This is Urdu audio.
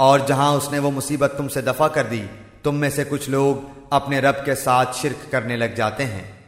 اور جہاں اس نے وہ مصیبت تم سے دفع کر دی، تم میں سے کچھ لوگ اپنے رب کے ساتھ شرک کرنے لگ جاتے ہیں۔